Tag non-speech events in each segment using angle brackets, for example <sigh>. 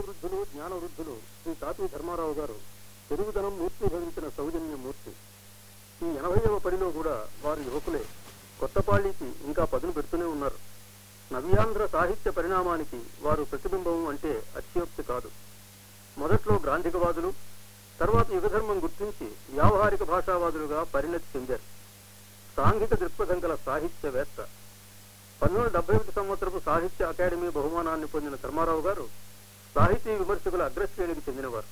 వృద్ధులు జ్ఞాన వృద్ధులు శ్రీ తాపీ ధర్మారావు గారు తెలుగుదనం మూర్తిభవించిన సౌజన్య మూర్తి. ఈ ఎనభైవ పడిలో కూడా వారు యువకులే. కొత్తపాళికి ఇంకా పదును పెడుతూనే ఉన్నారు. నవ్యాంధ్ర సాహిత్య పరిణామానికి వారు ప్రతిబింబం అంటే అత్యోక్తి కాదు. మొదట్లో గ్రాంధికవాదులు తర్వాత యుగధర్మం గుర్తించి వ్యావహారిక భాషావాదులుగా పరిణతి చెందారు. సాంఘిక దృక్పథం గల సాహిత్యవేత్త. పంతొమ్మిది వందల డెబ్బై ఒకటి సంవత్సరపు సాహిత్య అకాడమీ బహుమానాన్ని పొందిన ధర్మారావు గారు సాహితీ విమర్శకుల అగ్రశ్రేణికి చెందినవారు.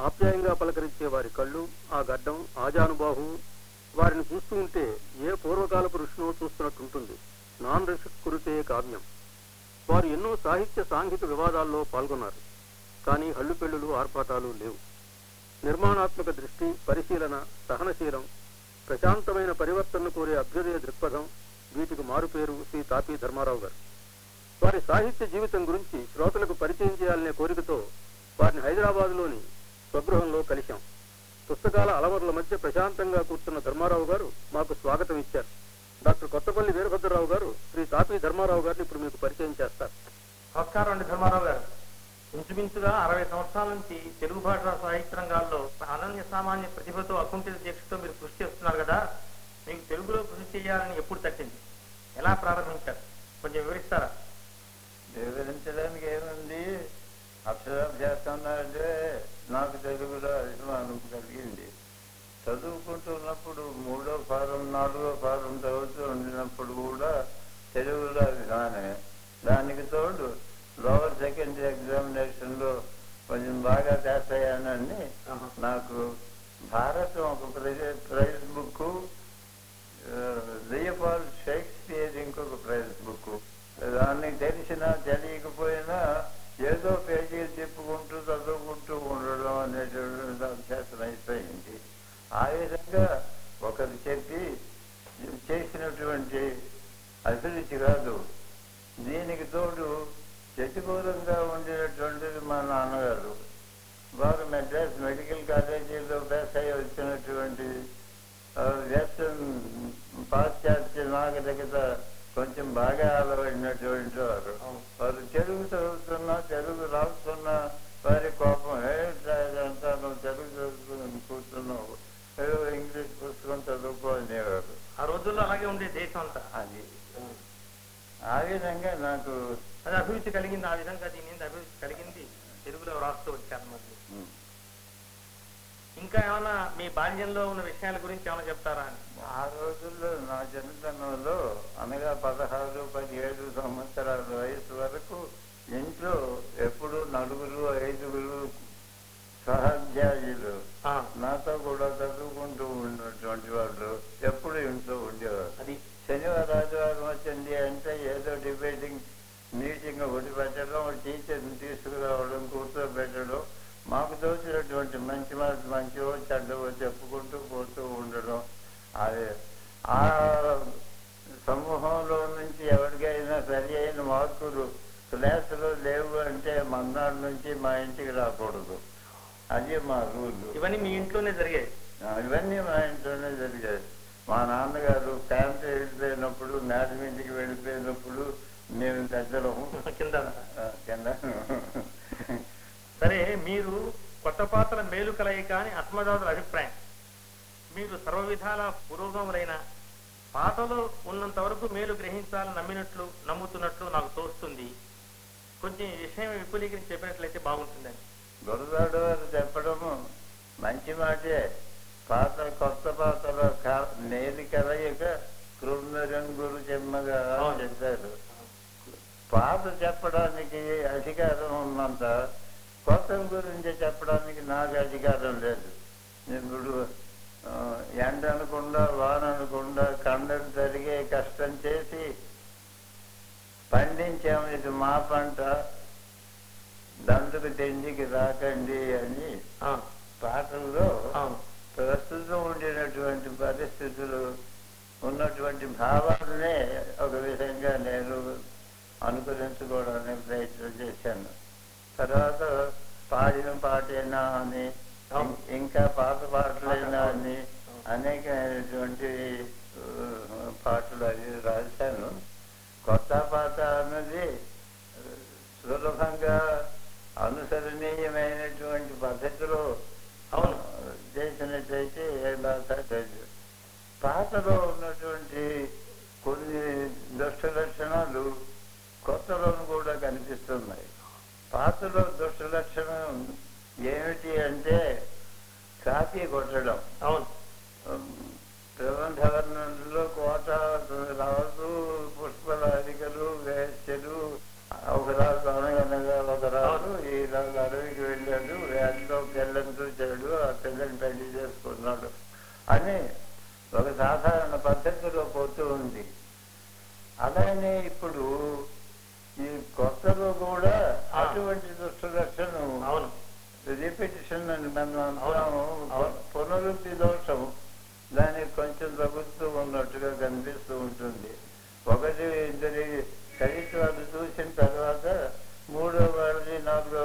ఆప్యాయంగా పలకరించే వారి కళ్ళు ఆ గడ్డం ఆజానుబాహు వారిని చూస్తూ ఉంటే ఏ పూర్వకాలపు ఋషినో చూస్తున్నట్టుంటుంది. నాన్ కురితే కావ్యం. వారు ఎన్నో సాహిత్య సాంఘిక వివాదాల్లో పాల్గొన్నారు. కానీ హళ్ళుపెళ్ళులు ఆర్పాటాలు లేవు. నిర్మాణాత్మక దృష్టి పరిశీలన సహనశీలం ప్రశాంతమైన పరివర్తనను కోరే అభ్యుదయ దృక్పథం వీటికి మారుపేరు శ్రీ తాపీ ధర్మారావు గారు. వారి సాహిత్య జీవితం గురించి శ్రోతలకు పరిచయం చేయాలనే కోరికతో వారిని హైదరాబాద్లోని స్వగృహంలో కలిశాం. పుస్తకాల అలవర్ల మధ్య ప్రశాంతంగా కూర్చున్న ధర్మారావు గారు మాకు స్వాగతం ఇచ్చారు. డాక్టర్ కొత్తపల్లి వీరభద్రరావు గారు శ్రీ తాపి ధర్మారావు గారిని ఇప్పుడు మీకు పరిచయం చేస్తారు. నమస్కారం అండి ధర్మారావు గారు. ఇంచుమించుగా అరవై సంవత్సరాల నుంచి తెలుగు భాష సాహిత్య రంగాల్లో అనన్య సామాన్య ప్రతిభతో అకుంఠిత దీక్షతో మీరు కృషి చేస్తున్నారు కదా మీకు తెలుగులో కృషి చేయాలని ఎప్పుడు తట్టింది? ఎలా ప్రారంభించారు? కొంచెం వివరిస్తారా? వివరించడానికి ఏముంది? అక్షరాభ్యాసం అంటే నాకు తెలుగులో అభిమానం కలిగింది. చదువుకుంటున్నప్పుడు మూడో ఫారం నాలుగో ఫారం చదువుతూ ఉండినప్పుడు కూడా తెలుగులో అభిమానమే. దానికి తోడు లోవర్ సెకండరీ ఎగ్జామినేషన్లో కొంచెం బాగా పాస్ అయ్యానని నాకు భారతం ఒక ప్రైజ్ బుక్ లియపాల్ షేక్స్పియర్ ఇంకొక తెలిసినా తెలియకపోయినా ఏదో పేజీలు చెప్పుకుంటూ చదువుకుంటూ ఉండడం అనేటువంటి అభ్యాసం అయిపోయింది. ఆ విధంగా ఒకరు చెప్పి చేసినటువంటి అభిరుచి కాదు. దీనికి తోడు ప్రతికూలంగా ఉండేటటువంటిది మా నాన్నగారు. వారు మెడ్రాస్ మెడికల్ కాలేజీలో బేస్ అయ్యి వచ్చినటువంటి ఆ, పాశ్చాత్య నాగరికత కొంచెం బాగా అలవడినటువంటి వారు వారు తెలుగు చదువుతున్నా తెలుగు రాస్తున్నా వారి కోపం ఏంటంతా నువ్వు తెలుగు చదువుకుని కూర్చున్నావు. ఏదో ఇంగ్లీష్ పుస్తకం చదువుకో అనేవారు. ఆ రోజుల్లో అలాగే ఉండే దేశం అంతా. అది. ఆ. విధంగా నాకు అది అభివృద్ధి కలిగింది. ఆ విధంగా దీని అభివృద్ధి కలిగింది. తెలుగులో రాస్తూ వచ్చారు మరి ఇంకా ఏమైనా మీ బాల్యంలో ఉన్న విషయాల గురించి ఏమైనా చెప్తారా? ఆ రోజుల్లో నా చిన్నతనంలో అనగా పదహారు పదిహేడు సంవత్సరాల వయసు వరకు ఇంట్లో ఎప్పుడు నలుగురు ఐదుగురు సహాధ్యాయులు. నాతో కూడా చదువుకుంటూ ఉన్నటువంటి వాళ్ళు ఎప్పుడు ఇంట్లో ఉండేవారు. అది. శనివారం ఆదివారం వచ్చింది అంటే ఏదో డిబేటింగ్ మీటింగ్ ఒకటి పెట్టడం టీచర్ని తీసుకురావడం కూర్చోబెట్టడం మాకు తోచినటువంటి మంచి మాట మంచివో చెడ్డవో చెప్పుకుంటూ పోతూ ఉండడం. అదే. ఆ సమూహంలో నుంచి ఎవరికైనా సరి మార్కులు క్లాసులో లేవు అంటే మన్నాడు నుంచి మా ఇంటికి రాకూడదు. అది మా రూల్. ఇవన్నీ మీ ఇంట్లోనే జరిగాయి. ఇవన్నీ మా ఇంట్లోనే జరిగాయి. మా నాన్నగారు క్యాంప్ వెళ్ళిపోయినప్పుడు మేడ మీదకి వెళ్ళిపోయినప్పుడు మేము పెద్దలము <laughs> కింద. కింద. సరే మీరు కొత్త పాత్ర మేలు కలయిక అని అస్మదాదుల అభిప్రాయం. మీరు సర్వ విధాల పురోగములైన పాతలో ఉన్నంత వరకు మేలు గ్రహించాలని నమ్మినట్లు నమ్ముతున్నట్లు నాకు తోస్తుంది. కొంచెం విషయం విపులీకరించి చెప్పినట్లయితే బాగుంటుందని. గురదాడు వారు చెప్పడము మంచి మాటే. పాత కొత్త పాతలో క- నేలి కలయిక కృందరంగులు చెమ్మగా అవును. చెప్పారు. పాత చెప్పడానికి అధికారం ఉన్నంత కొత్త గురించి చెప్పడానికి నాకు అధికారం లేదు. ఇప్పుడు ఆ, ఎండ అనకుండా వాన అనకుండా కండలు జరిగే కష్టం చేసి పండించాము ఇది మా పంట. దండుకు తిండికి రాకండి అని ఆ, పాటల్లో ప్రస్తుతం ఉండినటువంటి పరిస్థితులు ఉన్నటువంటి భావాలనే ఒక విధంగా నేను అనుకరించుకోవడానికి ప్రయత్నం చేశాను. తర్వాత పాడిన పాటైనా అని ఇంకా పాత పాటలైనా అని అనేకమైనటువంటి పాటలు అవి రాశాను. కొత్త పాట అన్నది సులభంగా అనుసరణీయమైనటువంటి పద్ధతిలో చేసినట్టయితే లేదు. పాతలో ఉన్నటువంటి కొన్ని దుష్ట లక్షణాలు కొత్తలోను కూడా కనిపిస్తున్నాయి. పాతలో దుష్ట లక్షణం ఏమిటి అంటే కాపీ కొట్టడం అవును ప్రబంధవర్ణంలో కోట రాజు పుష్పరాధికలు వేశ్యలు ఒక రాజు అనగనగా ఒక రాజు ఈ రాజు అడవికి వెళ్ళాడు వేటలో పిల్లని చూశాడు ఆ పిల్లని పెళ్ళి చేసుకున్నాడు అని ఒక సాధారణ పద్ధతిలో పోతూ ఉంది అలానే ఇప్పుడు ఈ కొత్తలో కూడా ఆ. అటువంటి దుష్ట లక్షణం అవును రిపిటిషన్ అని మనం. పునరుక్తి దోషం దానికి కొంచెం తగ్గుతూ ఉన్నట్టుగా కనిపిస్తూ ఉంటుంది. ఒకటి ఇద్దరి కవిత్వాలు చూసిన తర్వాత మూడో వాడిది నాలుగో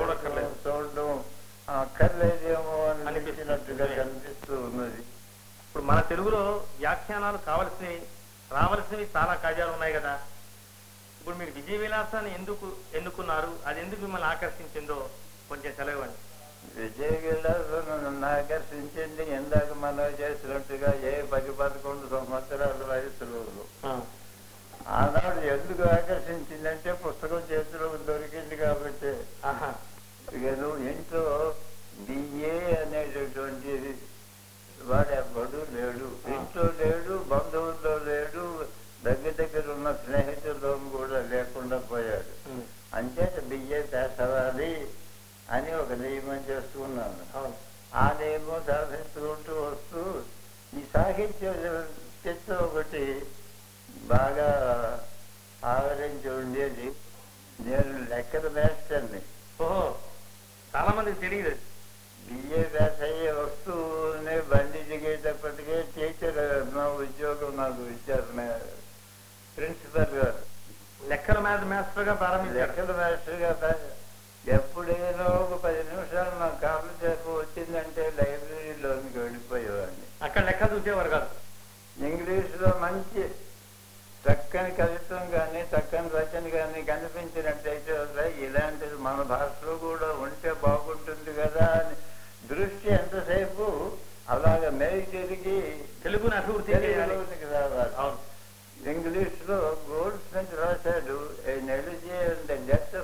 చూడక్కర్లేదు. చూడడం అక్కర్లేదేమో అనిపిస్తుంది. అనిపించినట్టుగా కనిపిస్తూ ఉన్నది. ఇప్పుడు మన తెలుగులో వ్యాఖ్యానాలు కావలసినవి రావలసినవి చాలా కాజాలు ఉన్నాయి కదా. ఇప్పుడు మీరు విజయ విలాసాన్ని ఎందుకు ఎన్నుకున్నారు అది ఎందుకు మిమ్మల్ని ఆకర్షించిందో కొంచెం సెలవండి విజయ విలాసం ఆకర్షించింది ఇందాక మనం చేసినట్టుగా ఏ పది పదకొండు సంవత్సరాల వయసులో. ఆనాడు ఎందుకు ఆకర్షించిందంటే పుస్తకం చేతిలో దొరికింది కాబట్టి. నువ్వు ఇంట్లో బిఏ అనేటటువంటి వాడు ఎవ్వడు లేడు. ఇంట్లో లేడు బంధువుల్లో లేడు దగ్గర దగ్గర ఉన్న స్నేహితుల్లో కూడా లేకుండా పోయాడు. అంచేత బిఏ పేసవాలి అని ఒక నియమం చేసుకున్నాను అవును. ఆ నియమం సాధించుకుంటూ వస్తూ ఈ సాహిత్య చిత్రం ఒకటి బాగా ఆవరించి ఉండేది నేను లెక్కల మాస్టర్ని ఓహో చాలా మందికి తెలియదు. బిఏ పాస్ అయ్యే వస్తూనే బండి దిగేటప్పటికే టీచర్ నా ఉద్యోగం నాకు ఇచ్చారు ప్రిన్సిపల్ గారు. లెక్కల మ్యాథ్ మాస్టర్గా ప్రారంభించారు. లెక్కల మాస్టర్గా ప- ఎప్పుడైనా ఒక పది నిమిషాలు నాకు కాపులు చేపు వచ్చిందంటే లైబ్రరీలోనికి వెళ్ళిపోయేవాడిని. అక్కడ లెక్క చూసేవారు కాదు. ఇంగ్లీష్లో మంచి చక్కని కవిత్వం కానీ చక్కని రచన కానీ కనిపించినట్టయితే "అరే, ఇలాంటిది మన భాషలో కూడా ఉంటే బాగుంటుంది కదా అని దృష్టి ఎంతసేపు అలాగ మేలు తిరిగి తెలుగుని అభివృద్ధి రావాలి. అవును. ఇంగ్లీష్లో గోల్డ్ స్మిత్ రాశాడు "A analogy and the death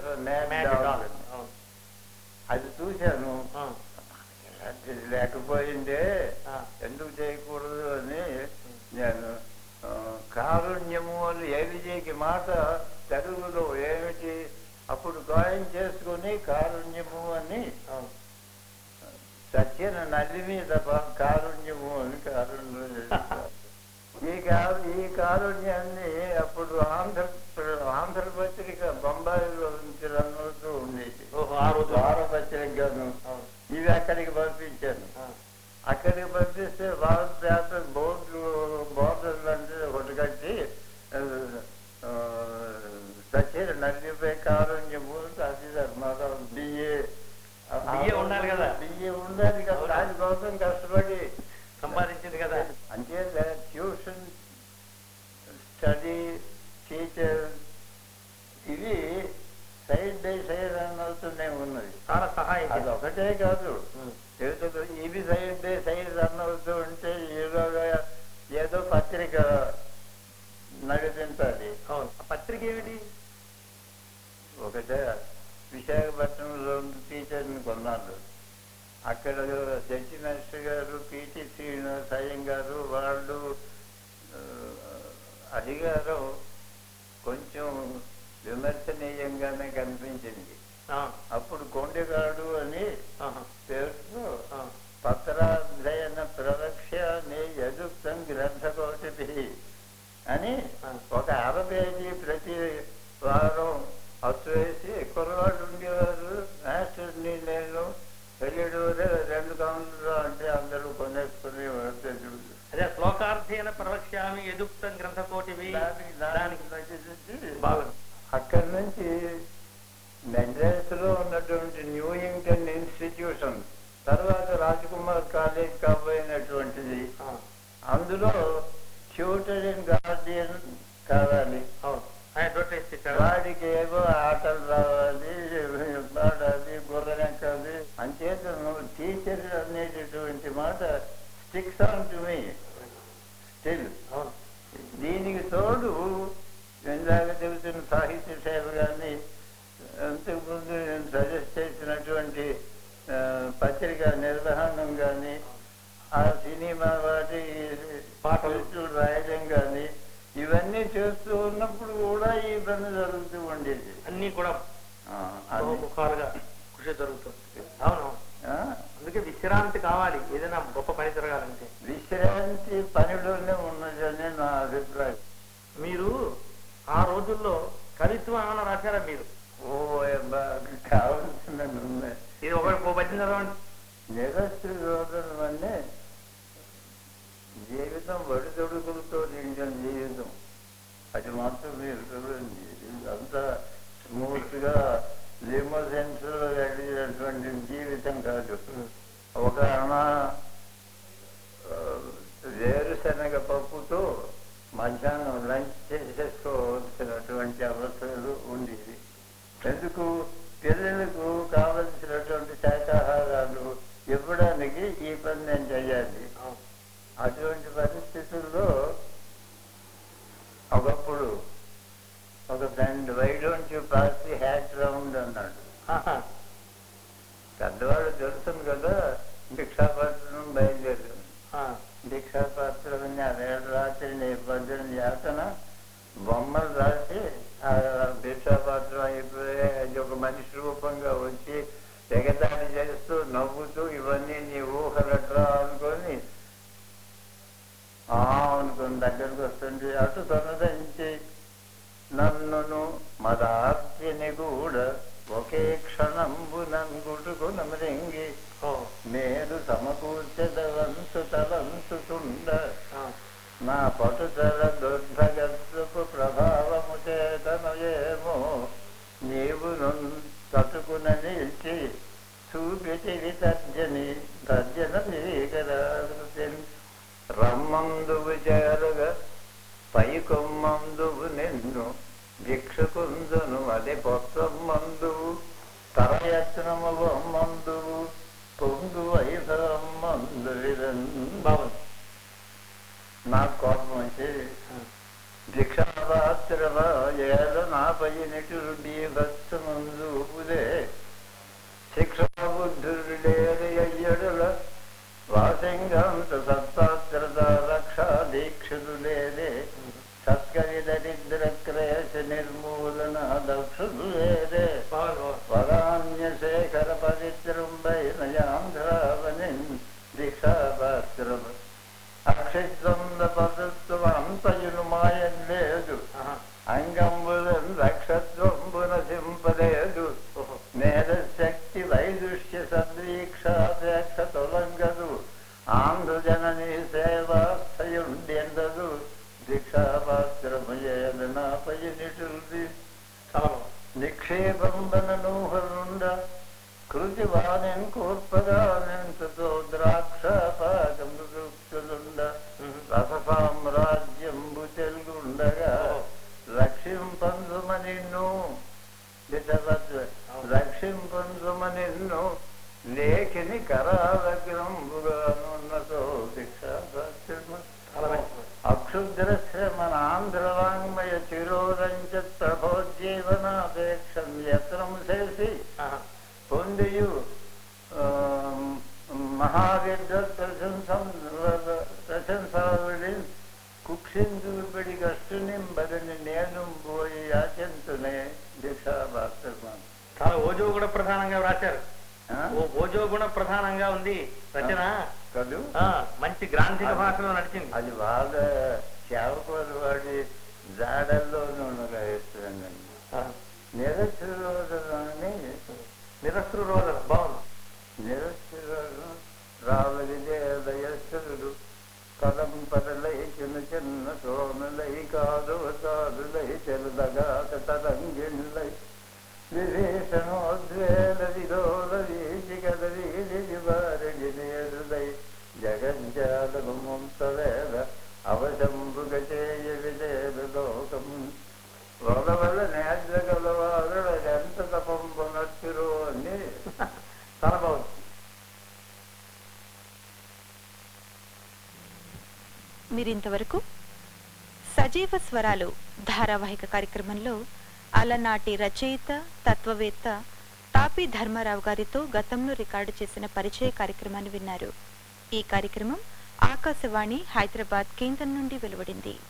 అది చూశాను. ఇలాంటిది లేకపోయిందే. ఎందుకు చేయకూడదు అని నేను కారుణ్యము అని ఏ విజయకి మాట తెలుగులో ఏమిటి? అప్పుడు గాయం చేసుకుని కారుణ్యము అని. సత్యన నల్లి మీద కారుణ్యము అని కారుణ్యం. <laughs> ఈ కారు ఈ కారుణ్యాన్ని అప్పుడు ఆంధ్ర ఆంధ్రపత్రిక బొంబాయిలో నుంచి రన్ అవుతూ ఉండేది ఓహో ఆ రోజు వారపత్రికను అవును ఇవి అక్కడికి పంపించాను ఆ, అక్కడికి పంపిస్తే భారత్ పేపర్ బోర్డు బోర్డర్లు అంటే ఒకటి కట్టి ఆ, సచిర నల్లిపై కారుణ్యము అది ధర్మారావు బిఏ బిఏ ఉండాలి కదా. బిఏ ఉండాలి కదా అవును. దానికోసం కష్టపడి సంపాదించింది కదా అంటే ట్యూషన్ స్టడీ టీచర్ ఇవి సైడ్ బై సైడ్ అవుతూనే ఉన్నది. చాలా సహాయం అది. ఒకటే కాదు. ఏదో ఇవి సైడ్ బై సైడ్ రన్ అవుతూ ఉంటే ఈలోగా ఏదో పత్రిక నడిపించాలి అవును. పత్రిక ఏమిటి? ఒకటే విశాఖపట్నంలో టీచర్ని కొన్నాడు అక్కడ జడ్జి మాస్టర్ గారు పిటి శ్రీనివాస్ అయ్యం గారు వాళ్ళు అధికారం కొంచెం విమర్శనీయంగానే కనిపించింది. అప్పుడు కొండగాడు అని పేరుతో పత్రాధ్యయన ప్రవక్ష్య యదుక్తం గ్రంథకోటి అని ఒక అర పేజీ ప్రతి వారం అచ్చు వేసి కుర్రవాళ్ళు ఉండేవారు. మాస్టర్ని నేను వెళ్ళాడు రెండు కౌంటర్లు అంటే అందరూ కొనేసుకుని వచ్చేది. అదే శ్లోకార్థైన ప్రవక్ష్యామి యదుక్తం గ్రంథకోటి బాగుంది అక్కడి నుంచి మెడ్రాస్లో ఉన్నటువంటి న్యూ ఇంగ్లండ్ ఇన్స్టిట్యూషన్ తర్వాత రాజకుమార్ కాలేజ్ కాబోయినటువంటిది. అందులో ట్యూటర్ ఇన్ గార్డియన్ కావాలి. వాడికి ఏవో ఆటలు రావాలి పాడాలి గుర్రెంకాలి అంచేత నువ్వు టీచర్ అనేటటువంటి మాట six on to me still. దీనికి తోడు ఇందాక చెబుతున్న సాహిత్య సేవ గారిని అంతకుముందు నేను సజెస్ట్ చేసినటువంటి పత్రిక నిర్వహణం కానీ ఆ సినిమా వాటి పాటలు. రాయడం కానీ ఇవన్నీ చేస్తూ ఉన్నప్పుడు కూడా ఈ పని జరుగుతూ ఉండేది. అన్నీ కూడా కృషి జరుగుతుంది అవును అందుకే విశ్రాంతి కావాలి. ఏదైనా గొప్ప పని జరగాలంటే దీక్షాపాత్రం బయలుదేరాం దీక్షాపాత్రం నేడు రాత్రి పద్దెనిమిది చేతన బొమ్మలు రాసి దీక్షాపాత్రం అయిపోయి అది ఒక మనిషి రూపంగా వచ్చి ఎగతాళి చేస్తూ నవ్వుతూ ఇవన్నీ నీ ఊహలట్రా అనుకొని అనుకుని దగ్గరకు వస్తుంది అటు తనదంచి నన్నును మదార్తిని కూడా ఒకే క్షణంబు నన్ను గుట్టుకు నమ్మరింగి మేలు సమకూర్చెదవంశు తలంశుతుండ నా పటుదల सामान्य शेखर परित കദംബനോഹരുണ്ട കൃതിവാനൻ കൂർപ്പദാനൻ തോ ദ്രാക്ഷപാകം ൃക്ഷതുണ്ട രസസാമ്രാജ്യംബു ചെൽകുണ്ടക ലക്ഷ്യം പന്തുമനിന്നു లక్ష్యం పొందుమనిన్ను లేఖిని కరాలగ్రంబుగానున్నతో అక్షుద్రశ్రమణాంధ్రవాంగ్మయ చిరోరంచ ప్రభోజ్జీవనాథ ఇంతవరకు సజీవ స్వరాలు ధారావాహిక కార్యక్రమంలో అలనాటి రచయిత తత్వవేత్త తాపి ధర్మారావు గారితో గతంలో రికార్డు చేసిన పరిచయ కార్యక్రమాన్ని విన్నారు. ఈ కార్యక్రమం ఆకాశవాణి హైదరాబాద్ కేంద్రం నుండి వెలువడింది.